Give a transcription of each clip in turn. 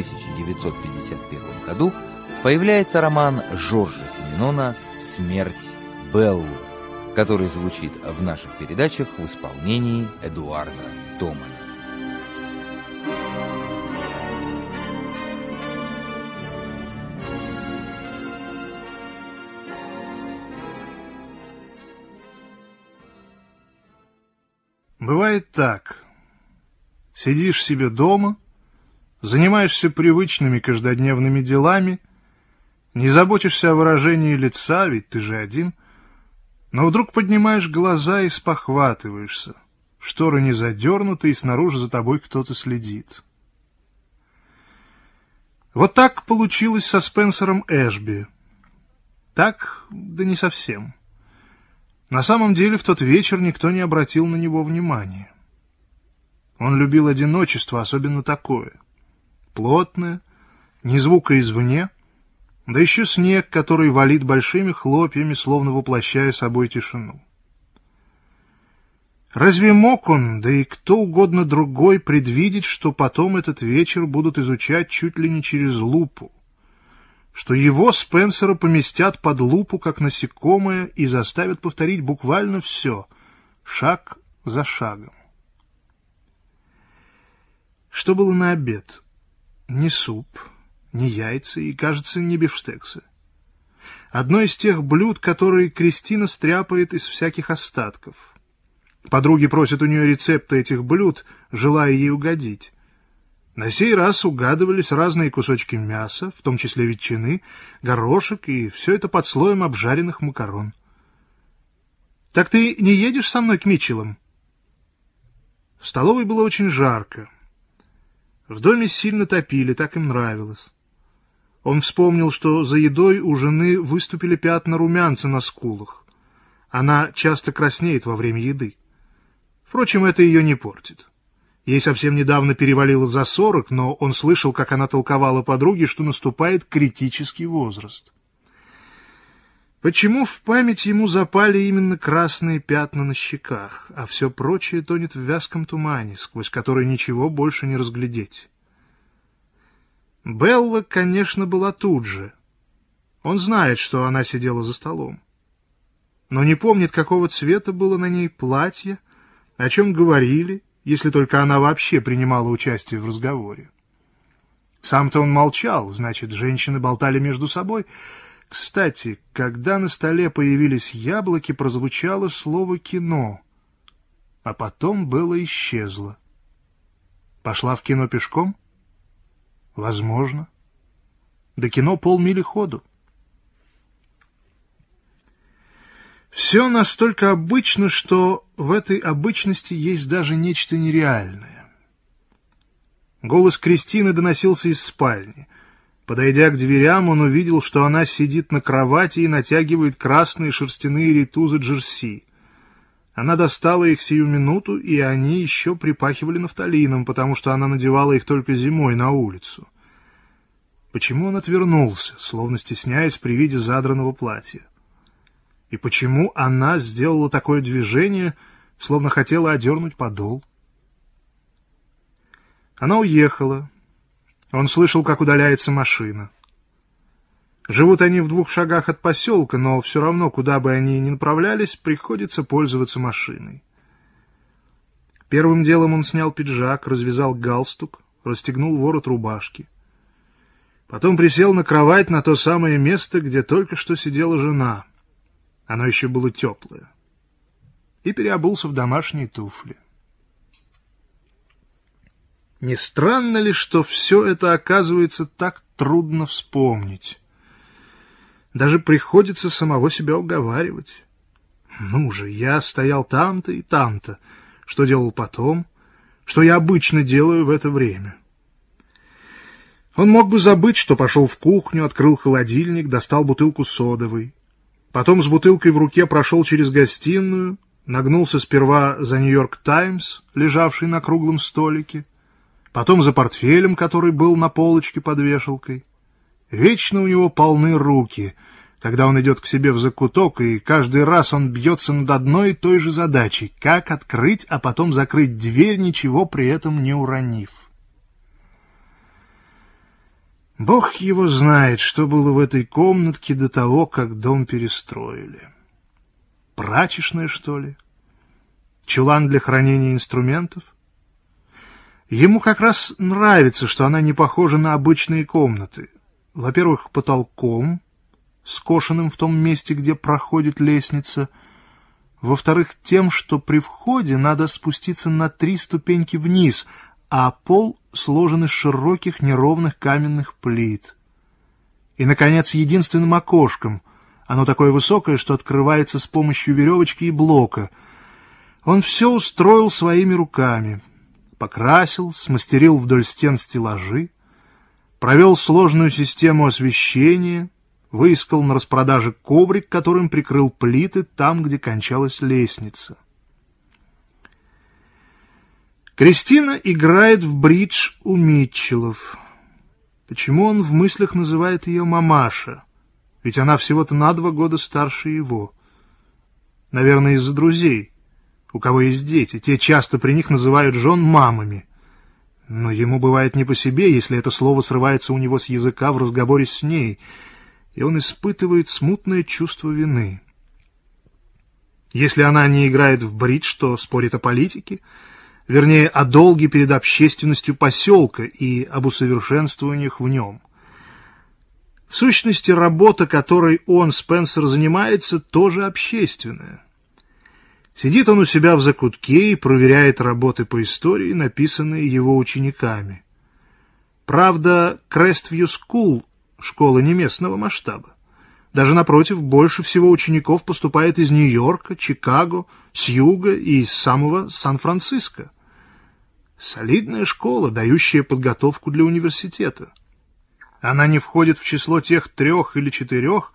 1951 году появляется роман Жоржа Семенона «Смерть Беллы», который звучит в наших передачах в исполнении Эдуарда Томана. Бывает так. Сидишь себе дома, занимаешься привычными каждодневными делами, не заботишься о выражении лица, ведь ты же один, но вдруг поднимаешь глаза и спохватываешься. Шторы не задернуты, и снаружи за тобой кто-то следит. Вот так получилось со Спенсером Эшби. Так, да не совсем. На самом деле в тот вечер никто не обратил на него внимания. Он любил одиночество, особенно такое. Плотное, ни звука извне, да еще снег, который валит большими хлопьями, словно воплощая собой тишину. Разве мог он, да и кто угодно другой, предвидеть, что потом этот вечер будут изучать чуть ли не через лупу? что его, Спенсера, поместят под лупу, как насекомое, и заставят повторить буквально все, шаг за шагом. Что было на обед? Ни суп, ни яйца и, кажется, ни бифштексы. Одно из тех блюд, которые Кристина стряпает из всяких остатков. Подруги просят у нее рецепты этих блюд, желая ей угодить. На сей раз угадывались разные кусочки мяса, в том числе ветчины, горошек, и все это под слоем обжаренных макарон. «Так ты не едешь со мной к Митчеллам?» В столовой было очень жарко. В доме сильно топили, так им нравилось. Он вспомнил, что за едой у жены выступили пятна румянца на скулах. Она часто краснеет во время еды. Впрочем, это ее не портит. Ей совсем недавно перевалило за сорок, но он слышал, как она толковала подруге, что наступает критический возраст. Почему в память ему запали именно красные пятна на щеках, а все прочее тонет в вязком тумане, сквозь который ничего больше не разглядеть? Белла, конечно, была тут же. Он знает, что она сидела за столом. Но не помнит, какого цвета было на ней платье, о чем говорили, если только она вообще принимала участие в разговоре. Сам-то он молчал, значит, женщины болтали между собой. Кстати, когда на столе появились яблоки, прозвучало слово «кино», а потом было исчезло. Пошла в кино пешком? Возможно. До кино полмили ходу. Все настолько обычно, что в этой обычности есть даже нечто нереальное. Голос Кристины доносился из спальни. Подойдя к дверям, он увидел, что она сидит на кровати и натягивает красные шерстяные ритузы джерси. Она достала их сию минуту, и они еще припахивали нафталином, потому что она надевала их только зимой на улицу. Почему он отвернулся, словно стесняясь при виде задранного платья? И почему она сделала такое движение, словно хотела одернуть подол? Она уехала. Он слышал, как удаляется машина. Живут они в двух шагах от поселка, но все равно, куда бы они ни направлялись, приходится пользоваться машиной. Первым делом он снял пиджак, развязал галстук, расстегнул ворот рубашки. Потом присел на кровать на то самое место, где только что сидела жена — оно еще было теплое. И переобулся в домашние туфли. Не странно ли, что все это оказывается так трудно вспомнить? Даже приходится самого себя уговаривать. Ну же, я стоял там-то и там-то. Что делал потом? Что я обычно делаю в это время? Он мог бы забыть, что пошел в кухню, открыл холодильник, достал бутылку содовой, Потом с бутылкой в руке прошел через гостиную, нагнулся сперва за «Нью-Йорк Таймс», лежавший на круглом столике, потом за портфелем, который был на полочке под вешалкой. Вечно у него полны руки, когда он идет к себе в закуток, и каждый раз он бьется над одной и той же задачей — как открыть, а потом закрыть дверь, ничего при этом не уронив. Бог его знает, что было в этой комнатке до того, как дом перестроили. Прачечная, что ли? Чулан для хранения инструментов? Ему как раз нравится, что она не похожа на обычные комнаты. Во-первых, потолком, скошенным в том месте, где проходит лестница. Во-вторых, тем, что при входе надо спуститься на три ступеньки вниз, а пол сложен из широких неровных каменных плит. И, наконец, единственным окошком. Оно такое высокое, что открывается с помощью веревочки и блока. Он все устроил своими руками. Покрасил, смастерил вдоль стен стеллажи, провел сложную систему освещения, выискал на распродаже коврик, которым прикрыл плиты там, где кончалась лестница. Кристина играет в бридж у Митчеллов. Почему он в мыслях называет ее мамаша? Ведь она всего-то на два года старше его. Наверное, из-за друзей, у кого есть дети. Те часто при них называют жен мамами. Но ему бывает не по себе, если это слово срывается у него с языка в разговоре с ней, и он испытывает смутное чувство вины. Если она не играет в бридж, то спорит о политике — вернее, о долге перед общественностью поселка и об усовершенствованиях в нем. В сущности, работа, которой он, Спенсер, занимается, тоже общественная. Сидит он у себя в закутке и проверяет работы по истории, написанные его учениками. Правда, Крествью Скул — школа не местного масштаба. Даже напротив, больше всего учеников поступает из Нью-Йорка, Чикаго, с юга и из самого Сан-Франциско. Солидная школа, дающая подготовку для университета. Она не входит в число тех трех или четырех,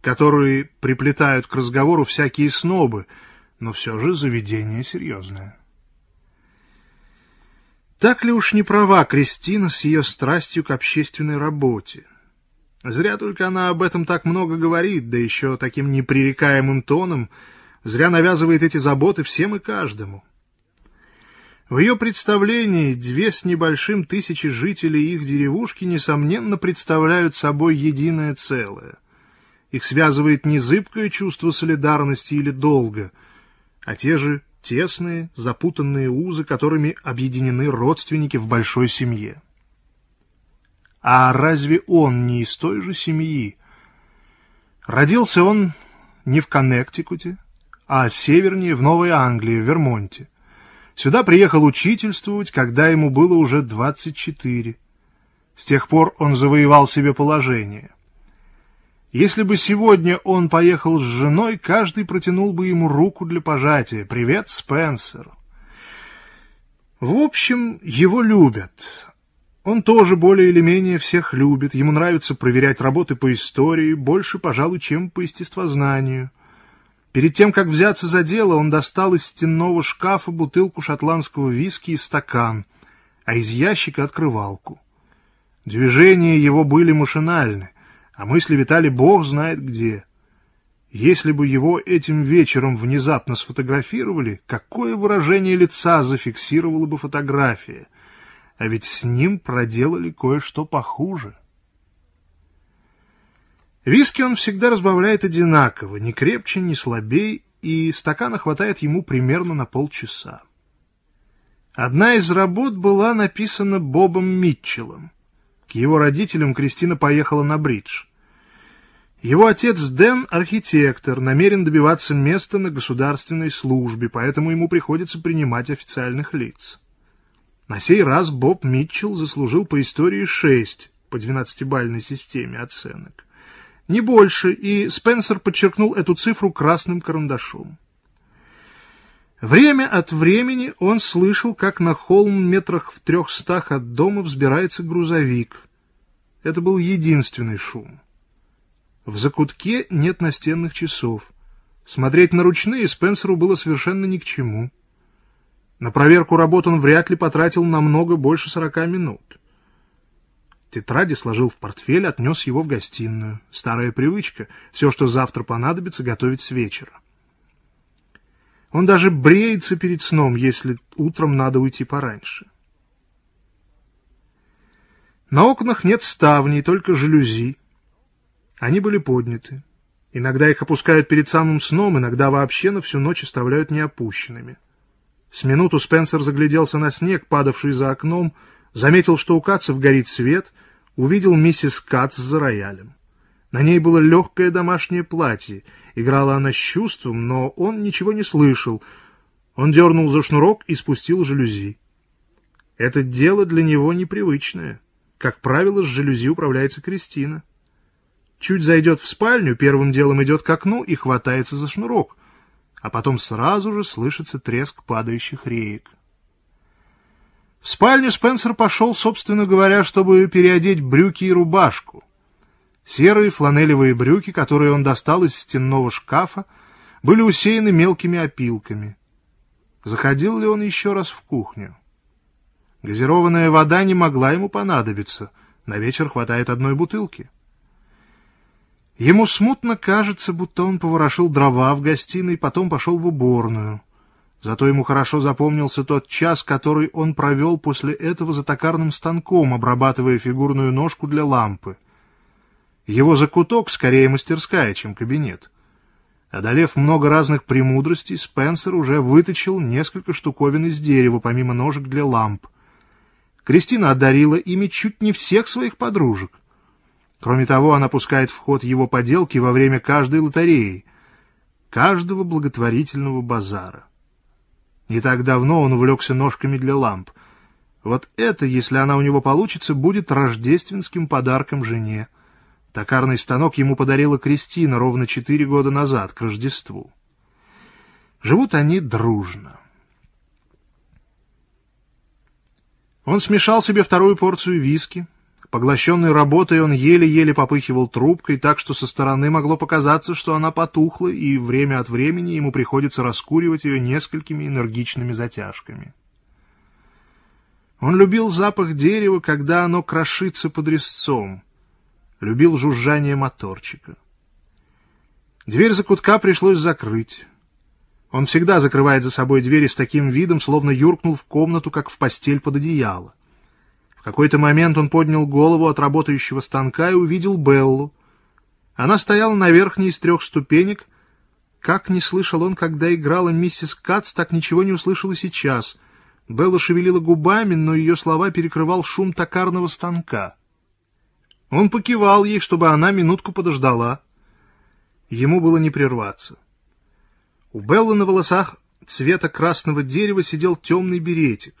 которые приплетают к разговору всякие снобы, но все же заведение серьезное. Так ли уж не права Кристина с ее страстью к общественной работе? Зря только она об этом так много говорит, да еще таким непререкаемым тоном, зря навязывает эти заботы всем и каждому. В ее представлении две с небольшим тысячи жителей их деревушки, несомненно, представляют собой единое целое. Их связывает не зыбкое чувство солидарности или долга, а те же тесные, запутанные узы, которыми объединены родственники в большой семье. А разве он не из той же семьи? Родился он не в Коннектикуте, а севернее, в Новой Англии, в Вермонте. Сюда приехал учительствовать, когда ему было уже 24. С тех пор он завоевал себе положение. Если бы сегодня он поехал с женой, каждый протянул бы ему руку для пожатия. «Привет, Спенсер!» В общем, его любят. Он тоже более или менее всех любит. Ему нравится проверять работы по истории, больше, пожалуй, чем по естествознанию. Перед тем, как взяться за дело, он достал из стенного шкафа бутылку шотландского виски и стакан, а из ящика открывалку. Движения его были машинальны, а мысли витали бог знает где. Если бы его этим вечером внезапно сфотографировали, какое выражение лица зафиксировала бы фотография? А ведь с ним проделали кое-что похуже. Виски он всегда разбавляет одинаково, ни крепче, ни слабей, и стакана хватает ему примерно на полчаса. Одна из работ была написана Бобом Митчеллом. К его родителям Кристина поехала на бридж. Его отец Дэн — архитектор, намерен добиваться места на государственной службе, поэтому ему приходится принимать официальных лиц. На сей раз Боб Митчелл заслужил по истории шесть по двенадцатибальной системе оценок не больше, и Спенсер подчеркнул эту цифру красным карандашом. Время от времени он слышал, как на холм метрах в трехстах от дома взбирается грузовик. Это был единственный шум. В закутке нет настенных часов. Смотреть на ручные Спенсеру было совершенно ни к чему. На проверку работ он вряд ли потратил намного больше сорока минут. Тетради сложил в портфель, отнес его в гостиную. Старая привычка — все, что завтра понадобится, готовить с вечера. Он даже бреется перед сном, если утром надо уйти пораньше. На окнах нет ставней, только жалюзи. Они были подняты. Иногда их опускают перед самым сном, иногда вообще на всю ночь оставляют неопущенными. С минуту Спенсер загляделся на снег, падавший за окном, заметил, что у Катцев горит свет, увидел миссис Кац за роялем. На ней было легкое домашнее платье. Играла она с чувством, но он ничего не слышал. Он дернул за шнурок и спустил жалюзи. Это дело для него непривычное. Как правило, с жалюзи управляется Кристина. Чуть зайдет в спальню, первым делом идет к окну и хватается за шнурок, а потом сразу же слышится треск падающих реек. В спальню Спенсер пошел, собственно говоря, чтобы переодеть брюки и рубашку. Серые фланелевые брюки, которые он достал из стенного шкафа, были усеяны мелкими опилками. Заходил ли он еще раз в кухню? Газированная вода не могла ему понадобиться. На вечер хватает одной бутылки. Ему смутно кажется, будто он поворошил дрова в гостиной, потом пошел в уборную. Зато ему хорошо запомнился тот час, который он провел после этого за токарным станком, обрабатывая фигурную ножку для лампы. Его закуток скорее мастерская, чем кабинет. Одолев много разных премудростей, Спенсер уже выточил несколько штуковин из дерева, помимо ножек для ламп. Кристина одарила ими чуть не всех своих подружек. Кроме того, она пускает в ход его поделки во время каждой лотереи, каждого благотворительного базара. Не так давно он увлекся ножками для ламп. Вот это, если она у него получится, будет рождественским подарком жене. Токарный станок ему подарила Кристина ровно четыре года назад, к Рождеству. Живут они дружно. Он смешал себе вторую порцию виски. Поглощенный работой он еле-еле попыхивал трубкой, так что со стороны могло показаться, что она потухла, и время от времени ему приходится раскуривать ее несколькими энергичными затяжками. Он любил запах дерева, когда оно крошится под резцом. Любил жужжание моторчика. Дверь закутка пришлось закрыть. Он всегда закрывает за собой двери с таким видом, словно юркнул в комнату, как в постель под одеяло. В какой-то момент он поднял голову от работающего станка и увидел Беллу. Она стояла на верхней из трех ступенек. Как не слышал он, когда играла миссис Кац, так ничего не услышал и сейчас. Белла шевелила губами, но ее слова перекрывал шум токарного станка. Он покивал ей, чтобы она минутку подождала. Ему было не прерваться. У Беллы на волосах цвета красного дерева сидел темный беретик.